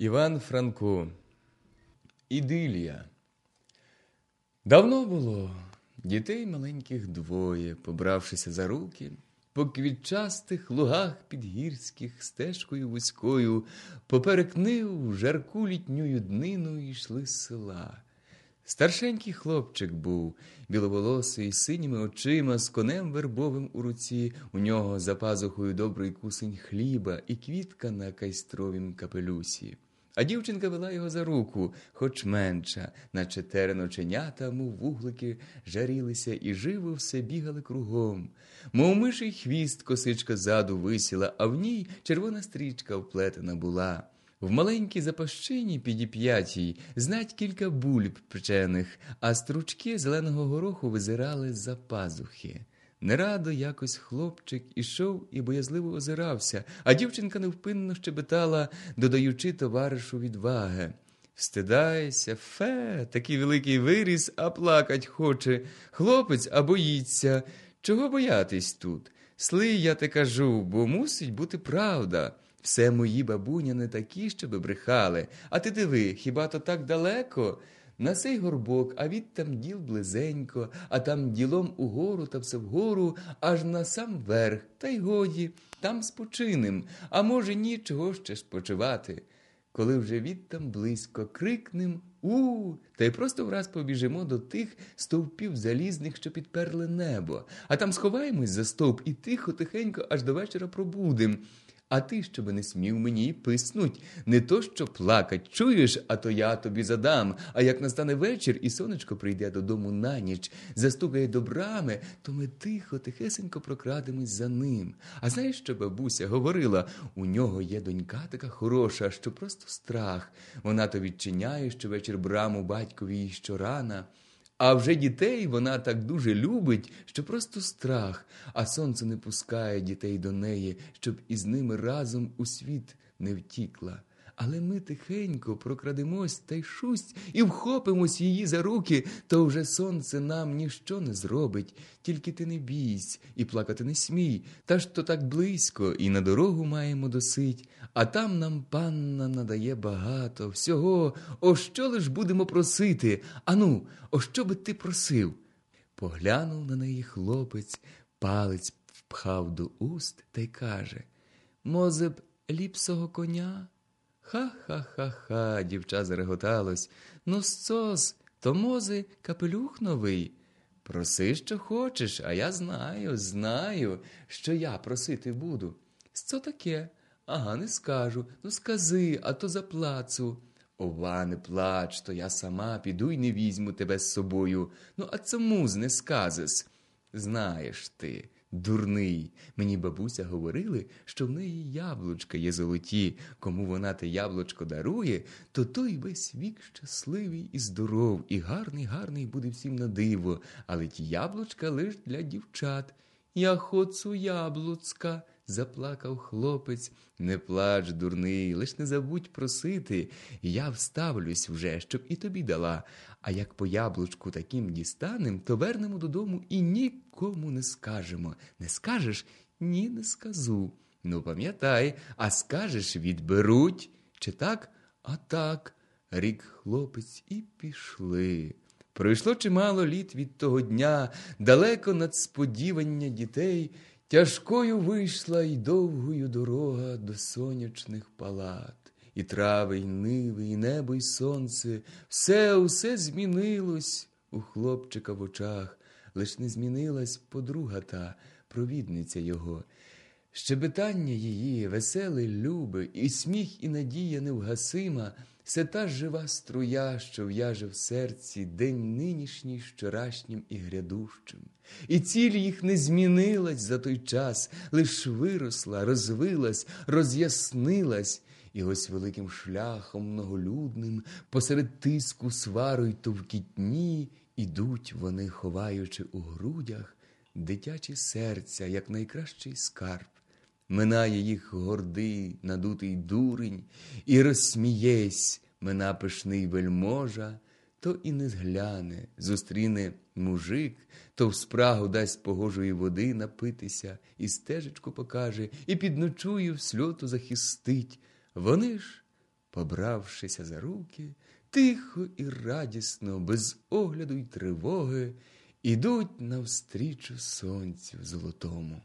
Іван Франко. Ідилія. Давно було дітей маленьких двоє, побравшися за руки, по квітчастих лугах підгірських стежкою вузькою, поперек нив жарку літнюю днину йшли з села. Старшенький хлопчик був, біловолосий, синіми очима, з конем вербовим у руці, у нього за пазухою добрий кусень хліба і квітка на кайстровім капелюсі. А дівчинка вела його за руку, хоч менша, наче тереноченята, мов вуглики, жарілися і живо все бігали кругом. Мов миший хвіст косичка ззаду висіла, а в ній червона стрічка вплетена була. В маленькій запащині підіп'ятій знать кілька бульб печених, а стручки зеленого гороху визирали за пазухи. Нерадо якось хлопчик ішов і боязливо озирався, а дівчинка невпинно щебетала, додаючи товаришу відваги. Встидайся, фе, такий великий виріс, а плакать хоче. Хлопець а боїться. Чого боятись тут? Слий, я те кажу, бо мусить бути правда. Все мої бабуня не такі, щоби брехали. А ти диви, хіба то так далеко? На сей горбок, а від там діл близенько, а там ділом угору та все вгору, аж на сам верх, та й годі, там спочинем, а може, нічого ще спочивати. Коли вже відтам близько крикнем у, та й просто враз побіжимо до тих стовпів залізних, що підперли небо, а там сховаємось за стовп і тихо, тихенько, аж до вечора пробудем. А ти, щоби не смів мені писнуть, не то що плакать, чуєш, а то я тобі задам. А як настане вечір, і сонечко прийде додому на ніч, застукає до брами, то ми тихо, тихесенько прокрадемось за ним. А знаєш, що бабуся говорила? У нього є донька така хороша, що просто страх. Вона то відчиняє щовечір браму батькові їй щорана. А вже дітей вона так дуже любить, що просто страх, а сонце не пускає дітей до неї, щоб із ними разом у світ не втікла. Але ми тихенько прокрадемось та й шусть і вхопимось її за руки, то вже сонце нам ніщо не зробить, тільки ти не бійсь і плакати не смій, та ж то так близько, і на дорогу маємо досить, а там нам панна надає багато всього, о що лиш будемо просити? Ану, о що би ти просив? Поглянув на неї хлопець, палець впхав до уст та й каже Мозе б ліпсого коня? Ха-ха-ха-ха, дівча зареготалось. Ну, сцос, то мози капелюх новий. Проси, що хочеш, а я знаю, знаю, що я просити буду. Що таке? Ага, не скажу. Ну, скази, а то заплацу. Ова, не плач, то я сама піду й не візьму тебе з собою. Ну, а цьому з не сказис. Знаєш ти. Дурний. Мені бабуся говорили, що в неї яблучка є золоті. Кому вона те яблучко дарує, то той весь вік щасливий і здоров, і гарний, гарний буде всім на диво, але ті яблучка лиш для дівчат. Я хочу яблуцка, заплакав хлопець. Не плач, дурний, лиш не забудь просити. Я вставлюсь вже, щоб і тобі дала. А як по яблучку таким дістанем, то вернемо додому і нікому не скажемо. Не скажеш? Ні, не сказу. Ну, пам'ятай, а скажеш відберуть. Чи так? А так, рік хлопець і пішли. Пройшло чимало літ від того дня, далеко над сподівання дітей. Тяжкою вийшла й довгою дорога до сонячних палат. І трави, і ниви, і небо, і сонце, все, усе змінилось у хлопчика в очах, лиш не змінилась подруга та провідниця його. Щебетання її, веселе, любе, і сміх, і надія невгасима, все та жива струя, що в'яже в серці день нинішній вчорашнім і грядущим. І ціль їх не змінилась за той час, лиш виросла, розвилась, роз'яснилась. І ось великим шляхом многолюдним, посеред тиску свару й товкітні, ідуть вони, ховаючи у грудях дитячі серця, як найкращий скарб. Минає їх гордий, надутий дурень, і розсмієсь, мина пишний вельможа, то і не згляне, зустріне мужик, то в спрагу дасть погожої води напитися, і стежечку покаже, і під ночую в сльоту захистить. Вони ж побравшися за руки, тихо і радісно, без огляду й тривоги, ідуть навстрічу сонцю золотому.